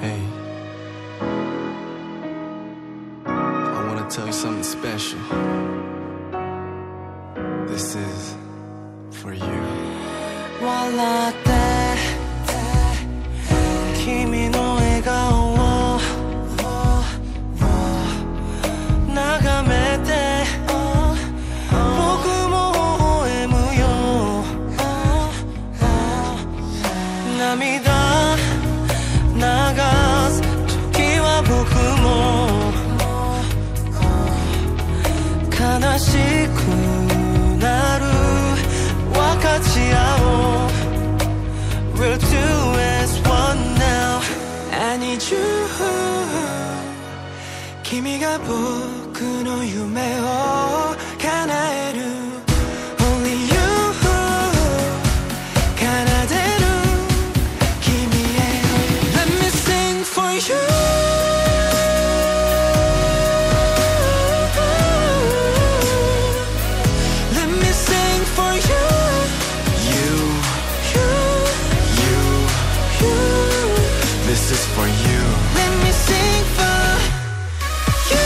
Hey, I want to tell you something special. This is for you. 笑って君の笑顔を眺めて僕も微笑むよ涙しくなる分かち合おう We're two as one now I need you 君が僕の夢を叶える this is for you. Let me sing for you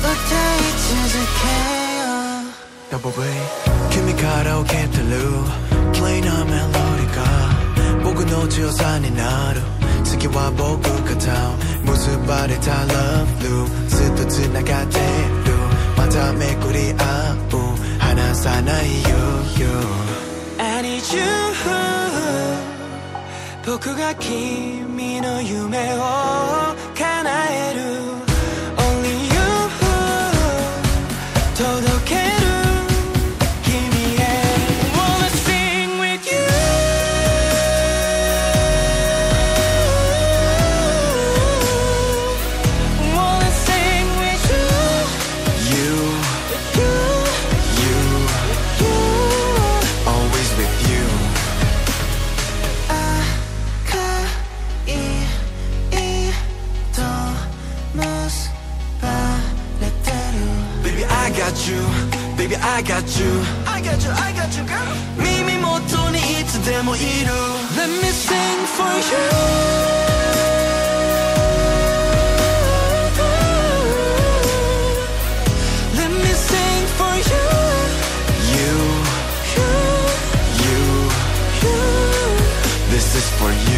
歌い続けよう Double B 君から受け取る Play なメロディが僕の強さになる次は僕が歌う結ばれた Love Loop ずっと繋がってるまためくり合う離さないよ You I need you 僕が君の夢を叶える Only you 届 you Baby I got you I got you, I got you, girl 耳元にいつでもいる Let me sing for you Let me sing for you You, You, you, you this is for you 내